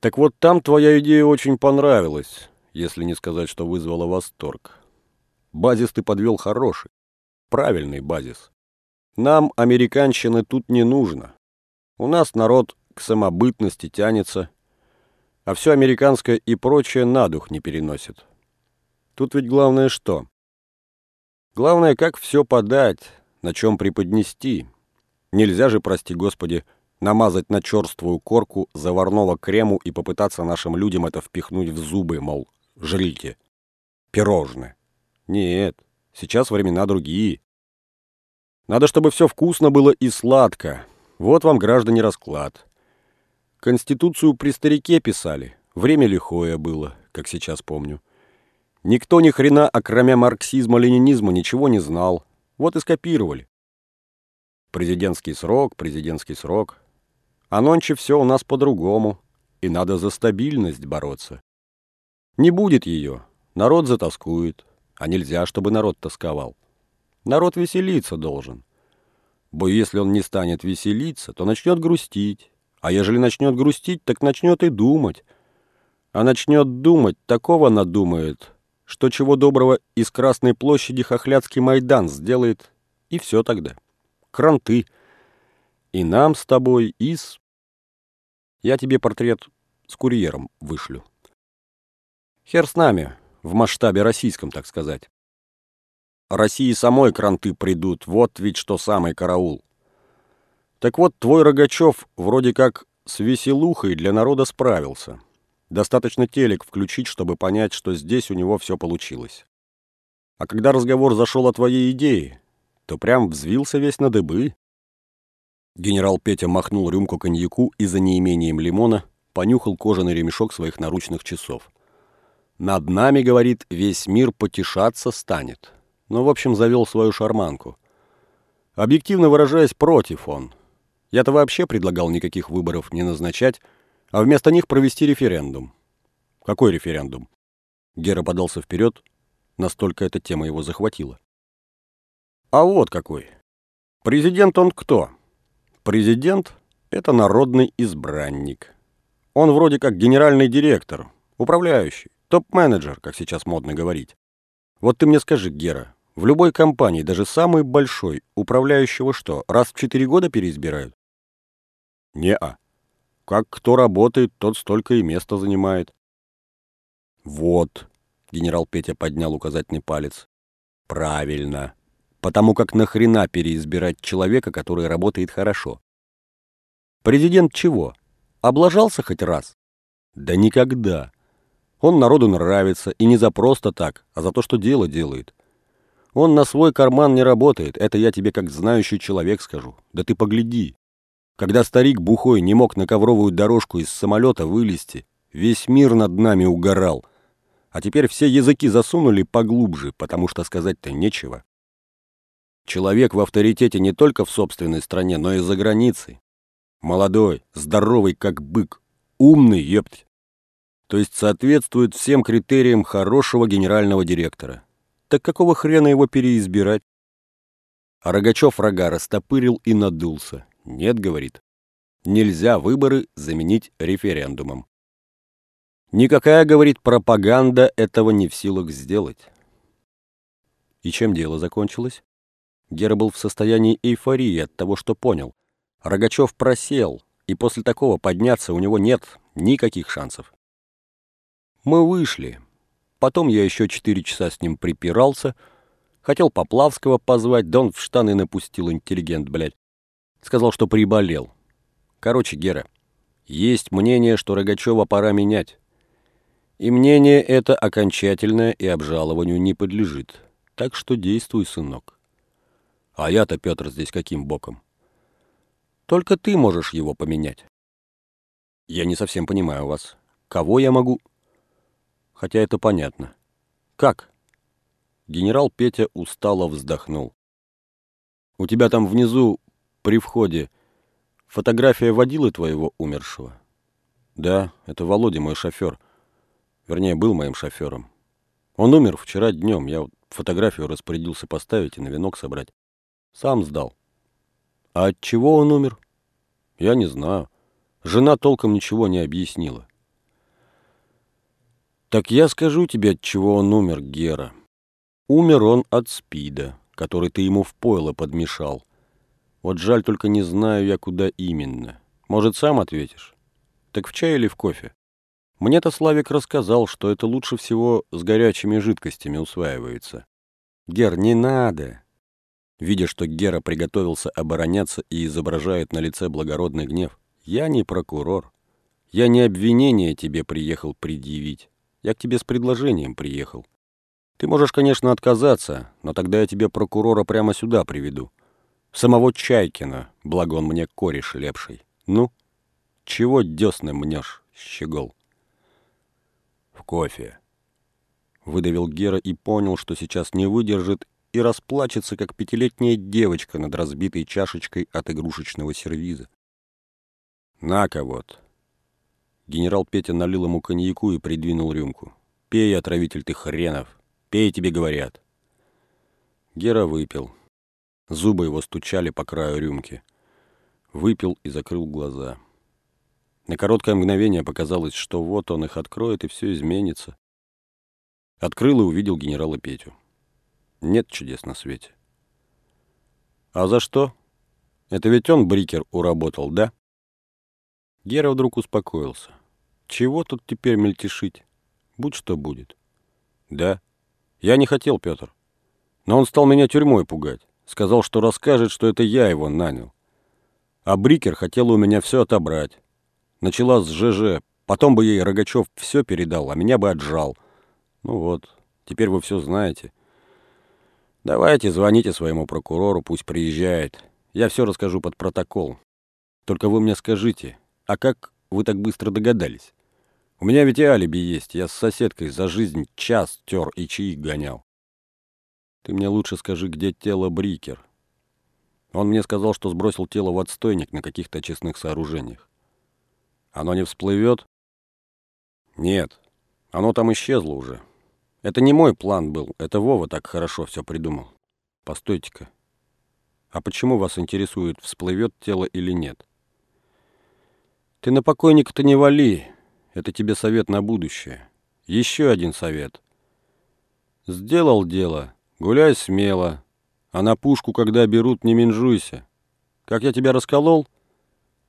Так вот там твоя идея очень понравилась, если не сказать, что вызвала восторг. Базис ты подвел хороший, правильный базис. Нам американщины тут не нужно. У нас народ к самобытности тянется, а все американское и прочее на дух не переносит. Тут ведь главное что? Главное, как все подать, на чем преподнести. Нельзя же, прости господи, намазать на черствую корку заварного крему и попытаться нашим людям это впихнуть в зубы, мол, жрите. Пирожное. Нет, сейчас времена другие. Надо, чтобы все вкусно было и сладко. Вот вам, граждане, расклад. Конституцию при старике писали. Время лихое было, как сейчас помню. Никто ни хрена, окромя марксизма-ленинизма, ничего не знал. Вот и скопировали. Президентский срок, президентский срок. А нонче все у нас по-другому. И надо за стабильность бороться. Не будет ее. Народ затаскует. А нельзя, чтобы народ тосковал. Народ веселиться должен. Бо если он не станет веселиться, то начнет грустить. А ежели начнет грустить, так начнет и думать. А начнет думать, такого надумает, что чего доброго из Красной площади Хохлядский Майдан сделает, и все тогда. Кранты. И нам с тобой, и с... Я тебе портрет с курьером вышлю. Хер с нами, в масштабе российском, так сказать. России самой кранты придут, вот ведь что самый караул. Так вот, твой Рогачев вроде как с веселухой для народа справился. Достаточно телек включить, чтобы понять, что здесь у него все получилось. А когда разговор зашел о твоей идее, то прям взвился весь на дыбы. Генерал Петя махнул рюмку коньяку и за неимением лимона понюхал кожаный ремешок своих наручных часов. «Над нами, — говорит, — весь мир потешаться станет». Ну, в общем, завел свою шарманку. Объективно выражаясь, против он. Я-то вообще предлагал никаких выборов не назначать, а вместо них провести референдум. Какой референдум? Гера подался вперед, настолько эта тема его захватила. А вот какой. Президент он кто? Президент — это народный избранник. Он вроде как генеральный директор, управляющий, топ-менеджер, как сейчас модно говорить. Вот ты мне скажи, Гера, в любой компании, даже самой большой, управляющего что, раз в четыре года переизбирают? Не-а. Как кто работает, тот столько и места занимает. Вот, генерал Петя поднял указательный палец. Правильно. Потому как нахрена переизбирать человека, который работает хорошо? Президент чего? Облажался хоть раз? Да никогда. Он народу нравится, и не за просто так, а за то, что дело делает. Он на свой карман не работает, это я тебе как знающий человек скажу. Да ты погляди. Когда старик бухой не мог на ковровую дорожку из самолета вылезти, весь мир над нами угорал. А теперь все языки засунули поглубже, потому что сказать-то нечего. Человек в авторитете не только в собственной стране, но и за границей. Молодой, здоровый, как бык, умный, епть. То есть соответствует всем критериям хорошего генерального директора. Так какого хрена его переизбирать? А Рогачев рога растопырил и надулся. Нет, говорит, нельзя выборы заменить референдумом. Никакая, говорит, пропаганда этого не в силах сделать. И чем дело закончилось? Гера был в состоянии эйфории от того, что понял. Рогачев просел, и после такого подняться у него нет никаких шансов. Мы вышли. Потом я еще четыре часа с ним припирался. Хотел Поплавского позвать, да он в штаны напустил, интеллигент, блядь. Сказал, что приболел. Короче, Гера, есть мнение, что Рогачева пора менять. И мнение это окончательное и обжалованию не подлежит. Так что действуй, сынок. А я-то, Петр, здесь каким боком? Только ты можешь его поменять. Я не совсем понимаю вас. Кого я могу? Хотя это понятно. Как? Генерал Петя устало вздохнул. У тебя там внизу при входе фотография водилы твоего умершего? Да, это Володя, мой шофер. Вернее, был моим шофером. Он умер вчера днем. Я фотографию распорядился поставить и на венок собрать. Сам сдал. А от чего он умер? Я не знаю. Жена толком ничего не объяснила. Так я скажу тебе, от чего он умер, Гера. Умер он от спида, который ты ему в пойло подмешал. Вот жаль, только не знаю я, куда именно. Может, сам ответишь? Так в чай или в кофе? Мне-то Славик рассказал, что это лучше всего с горячими жидкостями усваивается. Гер, не надо. Видя, что Гера приготовился обороняться и изображает на лице благородный гнев, я не прокурор. Я не обвинение тебе приехал предъявить. Я к тебе с предложением приехал. Ты можешь, конечно, отказаться, но тогда я тебе прокурора прямо сюда приведу. Самого Чайкина, благо он мне кореш лепший. Ну, чего десны мнешь, щегол? В кофе. Выдавил Гера и понял, что сейчас не выдержит и расплачется, как пятилетняя девочка над разбитой чашечкой от игрушечного сервиза. «На-ка вот!» Генерал Петя налил ему коньяку и придвинул рюмку. «Пей, отравитель ты хренов! Пей, тебе говорят!» Гера выпил. Зубы его стучали по краю рюмки. Выпил и закрыл глаза. На короткое мгновение показалось, что вот он их откроет, и все изменится. Открыл и увидел генерала Петю. Нет чудес на свете. А за что? Это ведь он брикер уработал, да? Гера вдруг успокоился. Чего тут теперь мельтешить? Будь что будет. Да. Я не хотел, Петр. Но он стал меня тюрьмой пугать. Сказал, что расскажет, что это я его нанял. А Брикер хотел у меня все отобрать. Начала с ЖЖ. Потом бы ей Рогачев все передал, а меня бы отжал. Ну вот, теперь вы все знаете. Давайте, звоните своему прокурору, пусть приезжает. Я все расскажу под протокол. Только вы мне скажите, а как вы так быстро догадались? У меня ведь и алиби есть. Я с соседкой за жизнь час тер и чаи гонял. Ты мне лучше скажи, где тело Брикер. Он мне сказал, что сбросил тело в отстойник на каких-то честных сооружениях. Оно не всплывет? Нет, оно там исчезло уже. Это не мой план был, это Вова так хорошо все придумал. Постойте-ка. А почему вас интересует, всплывет тело или нет? Ты на покойника-то не вали. Это тебе совет на будущее. Еще один совет. Сделал дело, гуляй смело. А на пушку, когда берут, не менжуйся. Как я тебя расколол?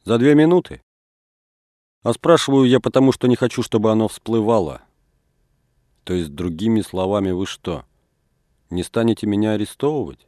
За две минуты? А спрашиваю я потому, что не хочу, чтобы оно всплывало. То есть, другими словами, вы что, не станете меня арестовывать?